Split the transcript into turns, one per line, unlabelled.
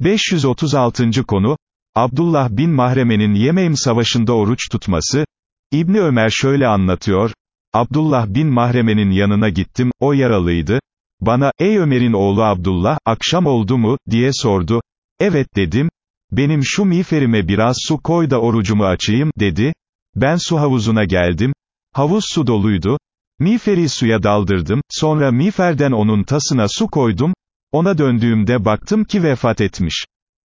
536. konu, Abdullah bin Mahreme'nin Yemeym Savaşı'nda oruç tutması, İbni Ömer şöyle anlatıyor, Abdullah bin Mahreme'nin yanına gittim, o yaralıydı, bana, ey Ömer'in oğlu Abdullah, akşam oldu mu, diye sordu, evet dedim, benim şu miğferime biraz su koy da orucumu açayım, dedi, ben su havuzuna geldim, havuz su doluydu, miğferi suya daldırdım, sonra miğferden onun tasına su koydum, ona döndüğümde baktım ki vefat etmiş.